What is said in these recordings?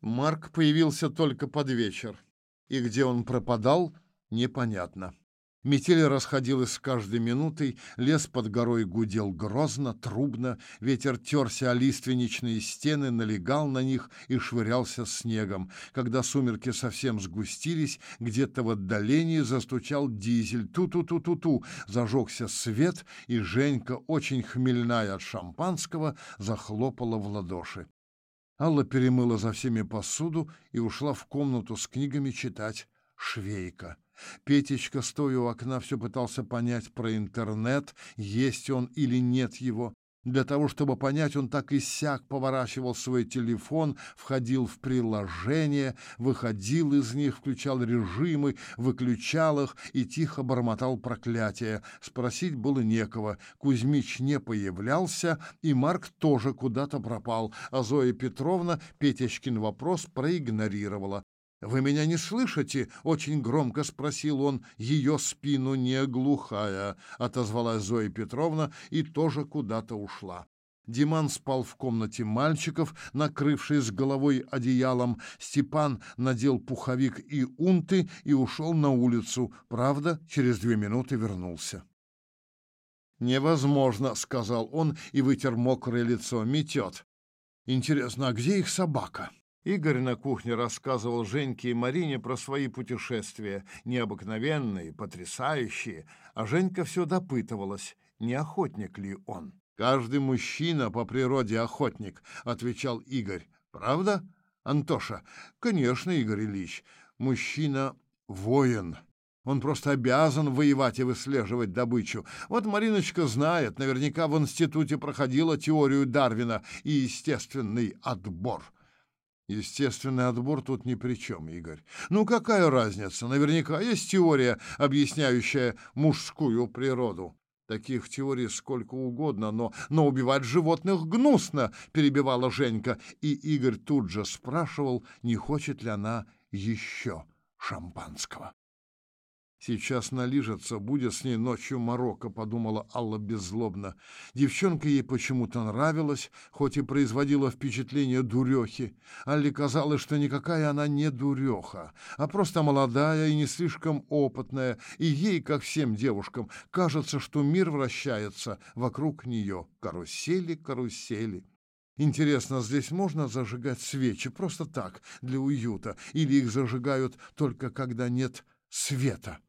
Марк появился только под вечер, и где он пропадал, непонятно. Метель расходилась с каждой минутой, лес под горой гудел грозно, трубно, ветер терся о лиственничные стены, налегал на них и швырялся снегом. Когда сумерки совсем сгустились, где-то в отдалении застучал дизель. Ту-ту-ту-ту-ту, зажегся свет, и Женька, очень хмельная от шампанского, захлопала в ладоши. Алла перемыла за всеми посуду и ушла в комнату с книгами читать «Швейка». Петечка, стоя у окна, все пытался понять про интернет, есть он или нет его. Для того, чтобы понять, он так и сяк поворачивал свой телефон, входил в приложения, выходил из них, включал режимы, выключал их и тихо бормотал проклятия. Спросить было некого. Кузьмич не появлялся, и Марк тоже куда-то пропал, а Зоя Петровна Петечкин вопрос проигнорировала. «Вы меня не слышите?» — очень громко спросил он. «Ее спину не глухая», — отозвалась Зоя Петровна и тоже куда-то ушла. Диман спал в комнате мальчиков, накрывшись головой одеялом. Степан надел пуховик и унты и ушел на улицу. Правда, через две минуты вернулся. «Невозможно», — сказал он и вытер мокрое лицо. «Метет. Интересно, а где их собака?» Игорь на кухне рассказывал Женьке и Марине про свои путешествия, необыкновенные, потрясающие, а Женька все допытывалась, не охотник ли он. «Каждый мужчина по природе охотник», — отвечал Игорь. «Правда, Антоша?» «Конечно, Игорь Ильич. Мужчина — воин». Он просто обязан воевать и выслеживать добычу. Вот Мариночка знает, наверняка в институте проходила теорию Дарвина и естественный отбор. Естественный отбор тут ни при чем, Игорь. Ну какая разница? Наверняка есть теория, объясняющая мужскую природу. Таких теорий сколько угодно, но, но убивать животных гнусно, перебивала Женька. И Игорь тут же спрашивал, не хочет ли она еще шампанского. Сейчас налижется, будет с ней ночью Марокко, подумала Алла беззлобно. Девчонка ей почему-то нравилась, хоть и производила впечатление дурехи. Алле казалось, что никакая она не дуреха, а просто молодая и не слишком опытная, и ей, как всем девушкам, кажется, что мир вращается вокруг нее. Карусели, карусели. Интересно, здесь можно зажигать свечи просто так, для уюта, или их зажигают только когда нет света?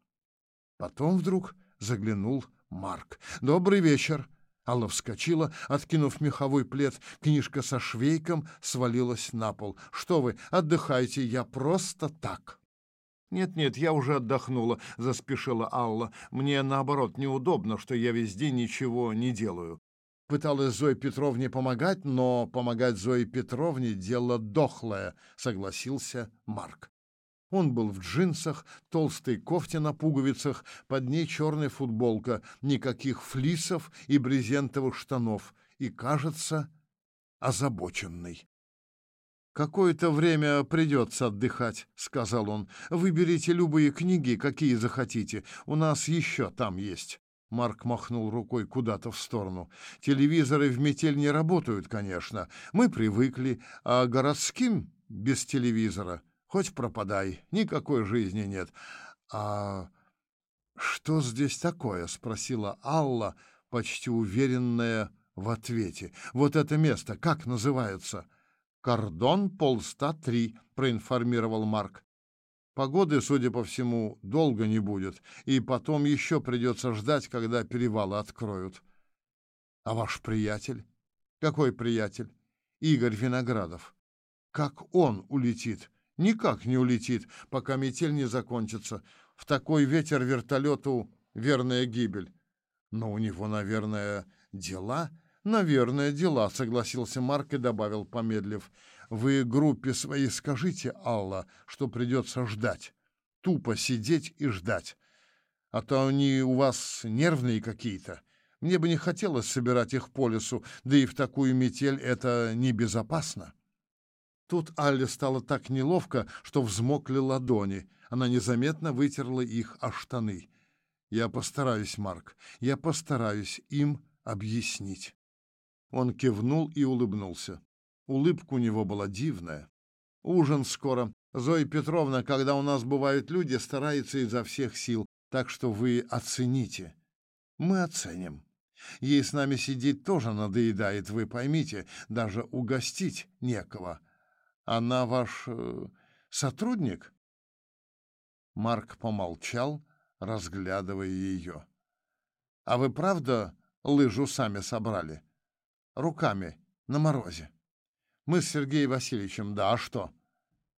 Потом вдруг заглянул Марк. «Добрый вечер!» Алла вскочила, откинув меховой плед. Книжка со швейком свалилась на пол. «Что вы, отдыхайте, я просто так!» «Нет-нет, я уже отдохнула», — заспешила Алла. «Мне, наоборот, неудобно, что я весь день ничего не делаю». Пыталась Зоя Петровне помогать, но помогать Зое Петровне — дело дохлое, — согласился Марк. Он был в джинсах, толстой кофте на пуговицах, под ней черная футболка, никаких флисов и брезентовых штанов, и, кажется, озабоченный. «Какое-то время придется отдыхать», — сказал он. «Выберите любые книги, какие захотите. У нас еще там есть». Марк махнул рукой куда-то в сторону. «Телевизоры в метель не работают, конечно. Мы привыкли, а городским без телевизора Хоть пропадай, никакой жизни нет. А что здесь такое? спросила Алла, почти уверенная в ответе. Вот это место, как называется? Кордон полста три, проинформировал Марк. Погоды, судя по всему, долго не будет, и потом еще придется ждать, когда перевалы откроют. А ваш приятель? Какой приятель? Игорь Виноградов. Как он улетит? Никак не улетит, пока метель не закончится. В такой ветер вертолету верная гибель. Но у него, наверное, дела? Наверное, дела, согласился Марк и добавил, помедлив. Вы группе своей скажите, Алла, что придется ждать. Тупо сидеть и ждать. А то они у вас нервные какие-то. Мне бы не хотелось собирать их по лесу, да и в такую метель это небезопасно. Тут Алле стало так неловко, что взмокли ладони. Она незаметно вытерла их о штаны. «Я постараюсь, Марк, я постараюсь им объяснить». Он кивнул и улыбнулся. Улыбка у него была дивная. Ужин скоро. Зоя Петровна, когда у нас бывают люди, старается изо всех сил, так что вы оцените. Мы оценим. Ей с нами сидеть тоже надоедает, вы поймите, даже угостить некого. Она ваш э, сотрудник? Марк помолчал, разглядывая ее. А вы правда лыжу сами собрали? Руками, на морозе. Мы с Сергеем Васильевичем, да, а что?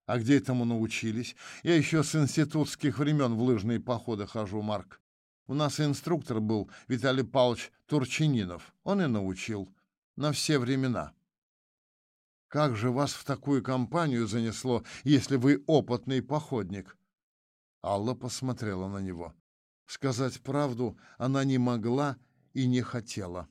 А где этому научились? Я еще с институтских времен в лыжные походы хожу, Марк. У нас инструктор был Виталий Павлович Турчининов. Он и научил. На все времена. Как же вас в такую компанию занесло, если вы опытный походник? Алла посмотрела на него. Сказать правду она не могла и не хотела.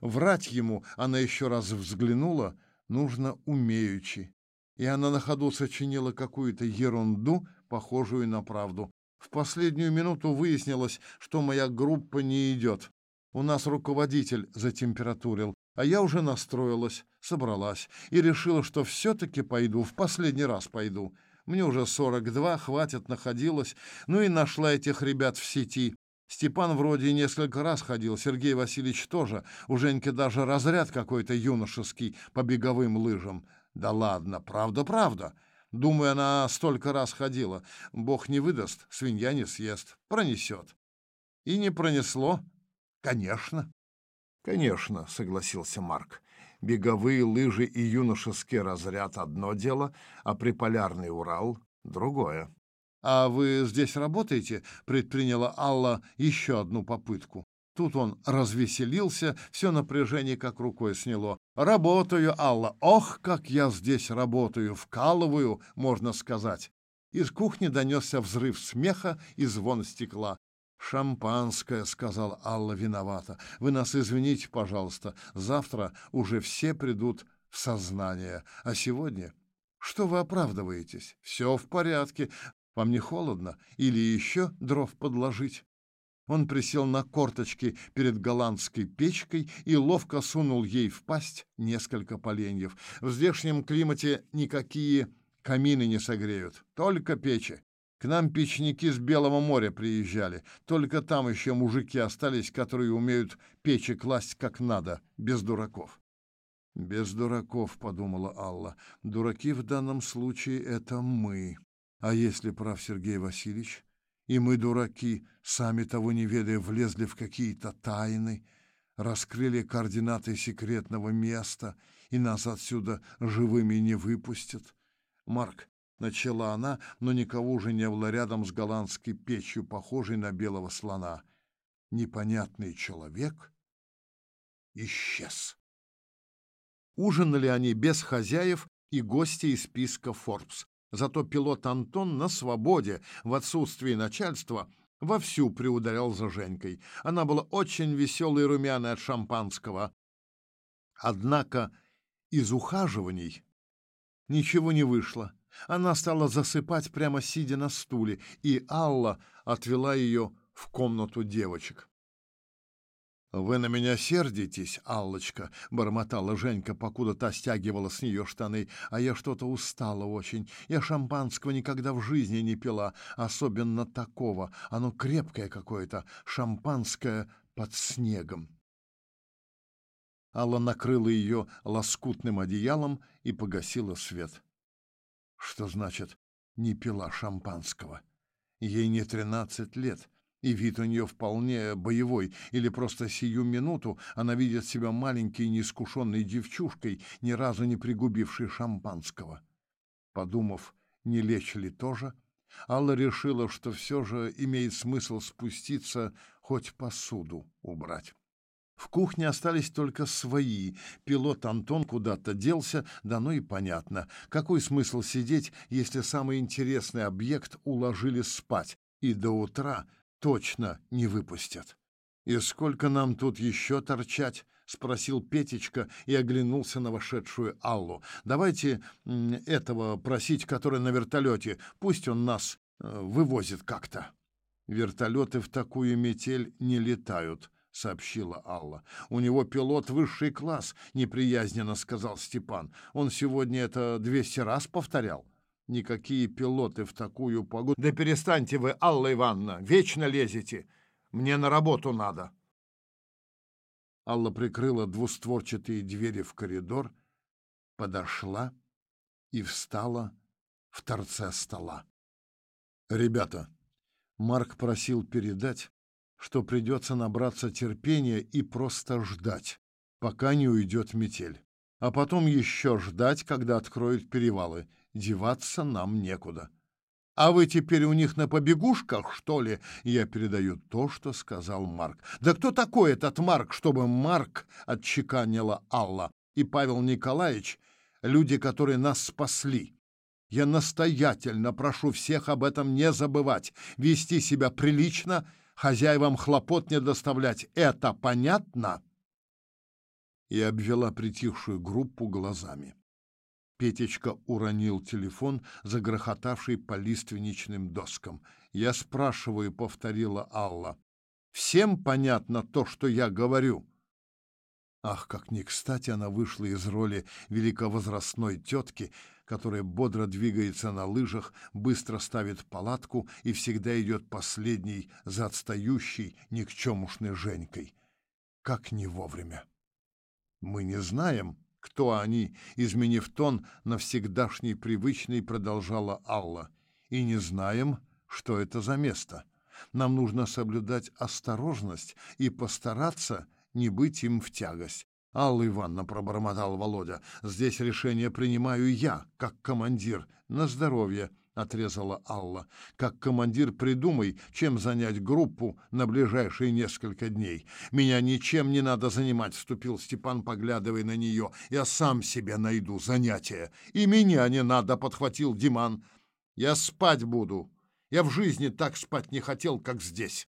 Врать ему она еще раз взглянула, нужно умеючи. И она на ходу сочинила какую-то ерунду, похожую на правду. В последнюю минуту выяснилось, что моя группа не идет. У нас руководитель затемпературил, а я уже настроилась, собралась и решила, что все-таки пойду, в последний раз пойду. Мне уже 42, хватит, находилась. Ну и нашла этих ребят в сети. Степан вроде несколько раз ходил, Сергей Васильевич тоже. У Женьки даже разряд какой-то юношеский по беговым лыжам. Да ладно, правда-правда. Думаю, она столько раз ходила. Бог не выдаст, свинья не съест. Пронесет. И не пронесло. Конечно. Конечно, согласился Марк. Беговые лыжи и юношеский разряд — одно дело, а приполярный Урал — другое. «А вы здесь работаете?» — предприняла Алла еще одну попытку. Тут он развеселился, все напряжение как рукой сняло. «Работаю, Алла! Ох, как я здесь работаю! Вкалываю, можно сказать!» Из кухни донесся взрыв смеха и звон стекла. «Шампанское», — сказала Алла виновата. «Вы нас извините, пожалуйста. Завтра уже все придут в сознание. А сегодня...» «Что вы оправдываетесь? Все в порядке. Вам не холодно? Или еще дров подложить?» Он присел на корточки перед голландской печкой и ловко сунул ей в пасть несколько поленьев. В здешнем климате никакие камины не согреют, только печи. К нам печники с Белого моря приезжали. Только там еще мужики остались, которые умеют печи класть как надо, без дураков. «Без дураков», — подумала Алла. «Дураки в данном случае — это мы. А если прав Сергей Васильевич?» И мы, дураки, сами того не ведая, влезли в какие-то тайны, раскрыли координаты секретного места, и нас отсюда живыми не выпустят. Марк, начала она, но никого уже не было рядом с голландской печью, похожей на белого слона. Непонятный человек исчез. Ужинали они без хозяев и гостей из списка Forbes. Зато пилот Антон на свободе, в отсутствии начальства, вовсю приударял за Женькой. Она была очень веселой и румяной от шампанского. Однако из ухаживаний ничего не вышло. Она стала засыпать прямо сидя на стуле, и Алла отвела ее в комнату девочек. «Вы на меня сердитесь, Аллочка», — бормотала Женька, покуда та стягивала с нее штаны. «А я что-то устала очень. Я шампанского никогда в жизни не пила, особенно такого. Оно крепкое какое-то, шампанское под снегом». Алла накрыла ее лоскутным одеялом и погасила свет. «Что значит «не пила шампанского»? Ей не тринадцать лет» и вид у нее вполне боевой, или просто сию минуту она видит себя маленькой неискушенной девчушкой, ни разу не пригубившей шампанского. Подумав, не лечь ли тоже, Алла решила, что все же имеет смысл спуститься, хоть посуду убрать. В кухне остались только свои. Пилот Антон куда-то делся, да ну и понятно. Какой смысл сидеть, если самый интересный объект уложили спать, и до утра точно не выпустят. «И сколько нам тут еще торчать?» — спросил Петечка и оглянулся на вошедшую Аллу. «Давайте этого просить, который на вертолете. Пусть он нас э, вывозит как-то». «Вертолеты в такую метель не летают», — сообщила Алла. «У него пилот высший класс», — неприязненно сказал Степан. «Он сегодня это двести раз повторял». «Никакие пилоты в такую погоду...» «Да перестаньте вы, Алла Ивановна, вечно лезете. Мне на работу надо». Алла прикрыла двустворчатые двери в коридор, подошла и встала в торце стола. «Ребята», — Марк просил передать, что придется набраться терпения и просто ждать, пока не уйдет метель. А потом еще ждать, когда откроют перевалы. Деваться нам некуда. А вы теперь у них на побегушках, что ли? Я передаю то, что сказал Марк. Да кто такой этот Марк, чтобы Марк отчеканила Алла и Павел Николаевич, люди, которые нас спасли? Я настоятельно прошу всех об этом не забывать, вести себя прилично хозяевам хлопот не доставлять. Это понятно?» И обвела притихшую группу глазами. Петечка уронил телефон, загрохотавший по лиственничным доскам. «Я спрашиваю», — повторила Алла. «Всем понятно то, что я говорю?» Ах, как не кстати она вышла из роли великовозрастной тетки, которая бодро двигается на лыжах, быстро ставит палатку и всегда идет последней за отстающей никчемушной Женькой. Как не вовремя. Мы не знаем, кто они, изменив тон на всегдашний привычный, продолжала Алла. И не знаем, что это за место. Нам нужно соблюдать осторожность и постараться не быть им в тягость. «Алла Ивановна», — пробормотал Володя, — «здесь решение принимаю я, как командир. На здоровье», — отрезала Алла. «Как командир придумай, чем занять группу на ближайшие несколько дней. Меня ничем не надо занимать», — вступил Степан, поглядывая на нее. «Я сам себе найду занятие». «И меня не надо», — подхватил Диман. «Я спать буду. Я в жизни так спать не хотел, как здесь».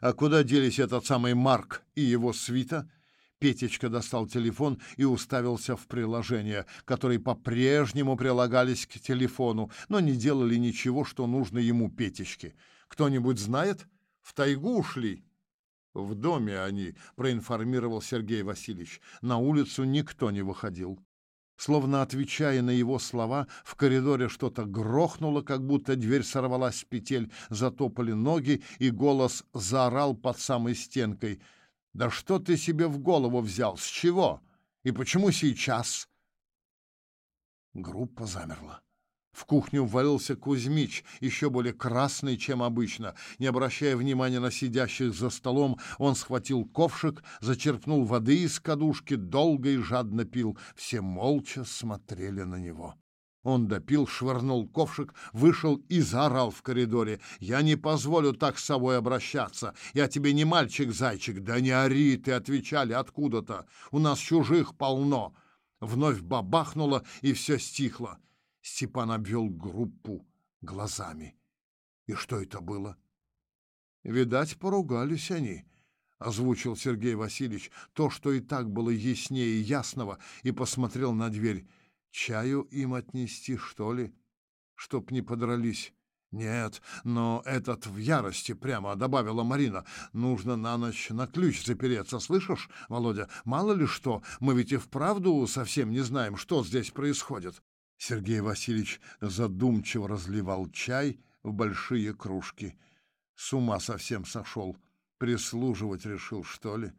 «А куда делись этот самый Марк и его свита?» Петечка достал телефон и уставился в приложения, которые по-прежнему прилагались к телефону, но не делали ничего, что нужно ему Петечке. Кто-нибудь знает? В тайгу ушли? В доме они, проинформировал Сергей Васильевич. На улицу никто не выходил. Словно отвечая на его слова, в коридоре что-то грохнуло, как будто дверь сорвалась с петель, затопали ноги, и голос заорал под самой стенкой — да что ты себе в голову взял? С чего? И почему сейчас? Группа замерла. В кухню ввалился Кузьмич, еще более красный, чем обычно. Не обращая внимания на сидящих за столом, он схватил ковшик, зачерпнул воды из кадушки, долго и жадно пил. Все молча смотрели на него. Он допил, швырнул ковшик, вышел и заорал в коридоре. «Я не позволю так с собой обращаться. Я тебе не мальчик-зайчик». «Да не ори ты!» — отвечали откуда-то. «У нас чужих полно». Вновь бабахнуло, и все стихло. Степан обвел группу глазами. И что это было? «Видать, поругались они», — озвучил Сергей Васильевич то, что и так было яснее ясного, и посмотрел на дверь. Чаю им отнести, что ли? Чтоб не подрались. Нет, но этот в ярости прямо добавила Марина. Нужно на ночь на ключ запереться, слышишь, Володя? Мало ли что, мы ведь и вправду совсем не знаем, что здесь происходит. Сергей Васильевич задумчиво разливал чай в большие кружки. С ума совсем сошел. Прислуживать решил, что ли?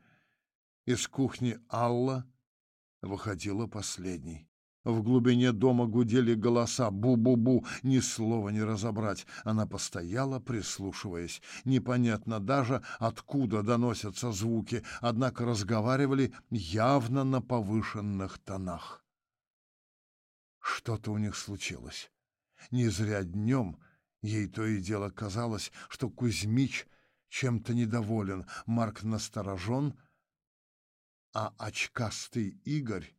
Из кухни Алла выходила последней. В глубине дома гудели голоса «бу-бу-бу», ни слова не разобрать. Она постояла, прислушиваясь. Непонятно даже, откуда доносятся звуки, однако разговаривали явно на повышенных тонах. Что-то у них случилось. Не зря днем ей то и дело казалось, что Кузьмич чем-то недоволен, Марк насторожен, а очкастый Игорь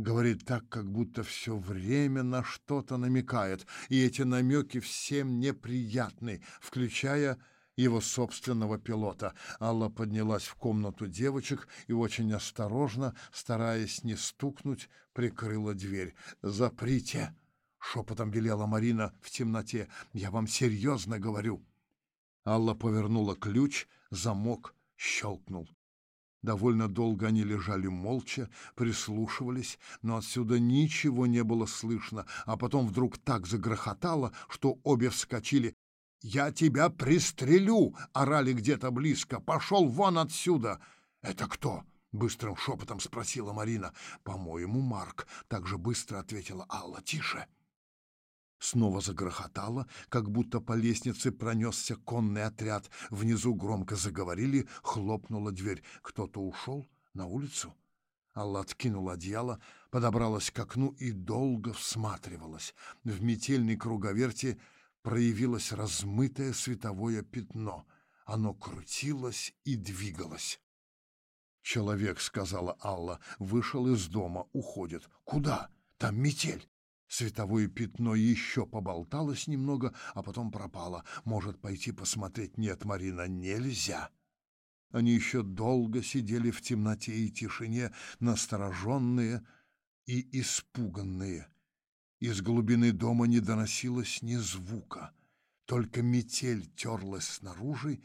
Говорит так, как будто все время на что-то намекает, и эти намеки всем неприятны, включая его собственного пилота. Алла поднялась в комнату девочек и очень осторожно, стараясь не стукнуть, прикрыла дверь. «Заприте!» — шепотом велела Марина в темноте. «Я вам серьезно говорю!» Алла повернула ключ, замок щелкнул. Довольно долго они лежали молча, прислушивались, но отсюда ничего не было слышно, а потом вдруг так загрохотало, что обе вскочили. «Я тебя пристрелю!» — орали где-то близко. «Пошел вон отсюда!» «Это кто?» — быстрым шепотом спросила Марина. «По-моему, Марк», — так же быстро ответила Алла. «Тише!» Снова загрохотало, как будто по лестнице пронесся конный отряд. Внизу громко заговорили, хлопнула дверь. Кто-то ушел на улицу. Алла откинула одеяло, подобралась к окну и долго всматривалась. В метельной круговерти проявилось размытое световое пятно. Оно крутилось и двигалось. «Человек», — сказала Алла, — вышел из дома, уходит. «Куда? Там метель». Световое пятно еще поболталось немного, а потом пропало. Может, пойти посмотреть? Нет, Марина, нельзя. Они еще долго сидели в темноте и тишине, настороженные и испуганные. Из глубины дома не доносилось ни звука. Только метель терлась снаружи,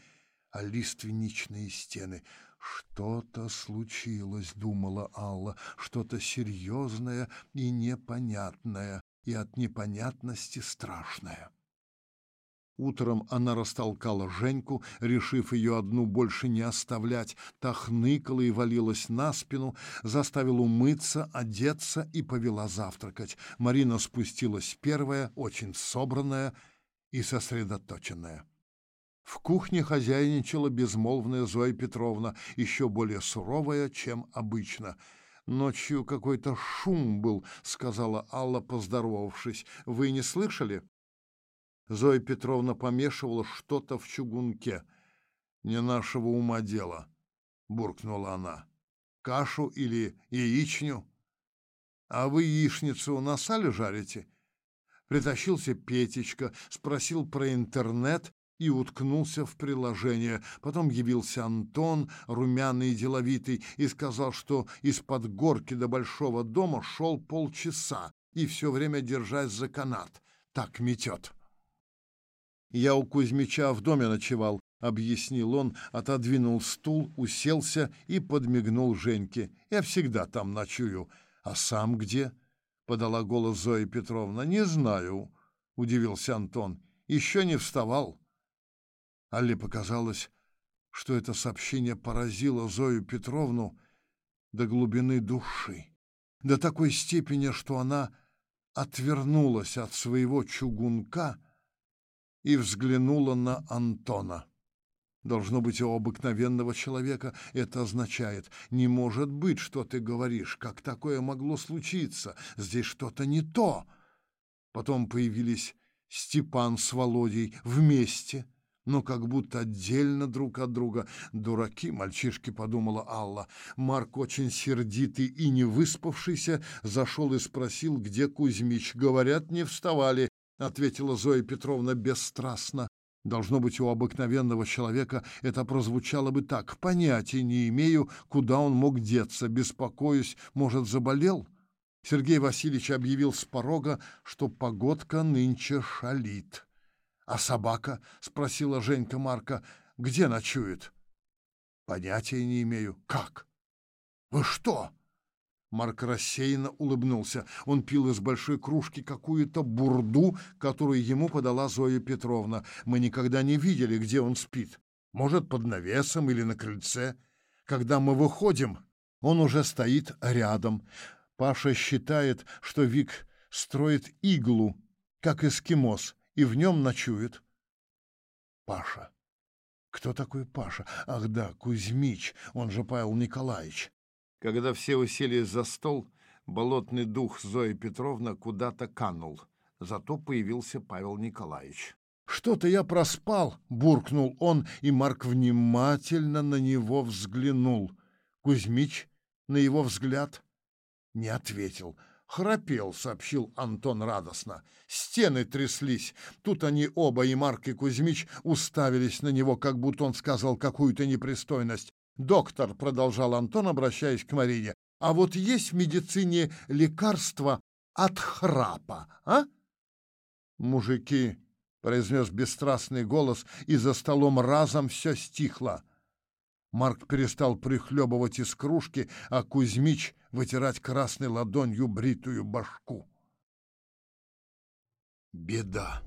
а лиственничные стены — «Что-то случилось», — думала Алла, — «что-то серьезное и непонятное, и от непонятности страшное». Утром она растолкала Женьку, решив ее одну больше не оставлять. Та хныкала и валилась на спину, заставила умыться, одеться и повела завтракать. Марина спустилась первая, очень собранная и сосредоточенная. В кухне хозяйничала безмолвная Зоя Петровна, еще более суровая, чем обычно. «Ночью какой-то шум был», — сказала Алла, поздоровавшись. «Вы не слышали?» Зоя Петровна помешивала что-то в чугунке. «Не нашего ума дело», — буркнула она. «Кашу или яичню?» «А вы яичницу на сале жарите?» Притащился Петечка, спросил про интернет, и уткнулся в приложение. Потом явился Антон, румяный и деловитый, и сказал, что из-под горки до большого дома шел полчаса и все время держась за канат. Так метет. «Я у Кузьмича в доме ночевал», — объяснил он, отодвинул стул, уселся и подмигнул Женьке. «Я всегда там ночую. А сам где?» — подала голос Зоя Петровна. «Не знаю», — удивился Антон. «Еще не вставал». Алле показалось, что это сообщение поразило Зою Петровну до глубины души, до такой степени, что она отвернулась от своего чугунка и взглянула на Антона. Должно быть, у обыкновенного человека это означает «не может быть, что ты говоришь, как такое могло случиться, здесь что-то не то». Потом появились Степан с Володей вместе — но как будто отдельно друг от друга. Дураки, мальчишки, подумала Алла. Марк, очень сердитый и не выспавшийся, зашел и спросил, где Кузьмич. Говорят, не вставали, ответила Зоя Петровна бесстрастно. Должно быть, у обыкновенного человека это прозвучало бы так. Понятия не имею, куда он мог деться. Беспокоюсь, может, заболел? Сергей Васильевич объявил с порога, что погодка нынче шалит. «А собака?» — спросила Женька Марка. «Где ночует?» «Понятия не имею». «Как? Вы что?» Марк рассеянно улыбнулся. Он пил из большой кружки какую-то бурду, которую ему подала Зоя Петровна. Мы никогда не видели, где он спит. Может, под навесом или на крыльце. Когда мы выходим, он уже стоит рядом. Паша считает, что Вик строит иглу, как эскимос, и в нем ночует. Паша. Кто такой Паша? Ах да, Кузьмич, он же Павел Николаевич. Когда все уселись за стол, болотный дух Зои Петровна куда-то канул. Зато появился Павел Николаевич. «Что-то я проспал», — буркнул он, и Марк внимательно на него взглянул. Кузьмич на его взгляд не ответил — «Храпел», — сообщил Антон радостно. Стены тряслись. Тут они оба, и Марк, и Кузьмич, уставились на него, как будто он сказал какую-то непристойность. «Доктор», — продолжал Антон, обращаясь к Марине, «а вот есть в медицине лекарство от храпа, а?» «Мужики», — произнес бесстрастный голос, и за столом разом все стихло. Марк перестал прихлебывать из кружки, а Кузьмич вытирать красной ладонью бритую башку. Беда.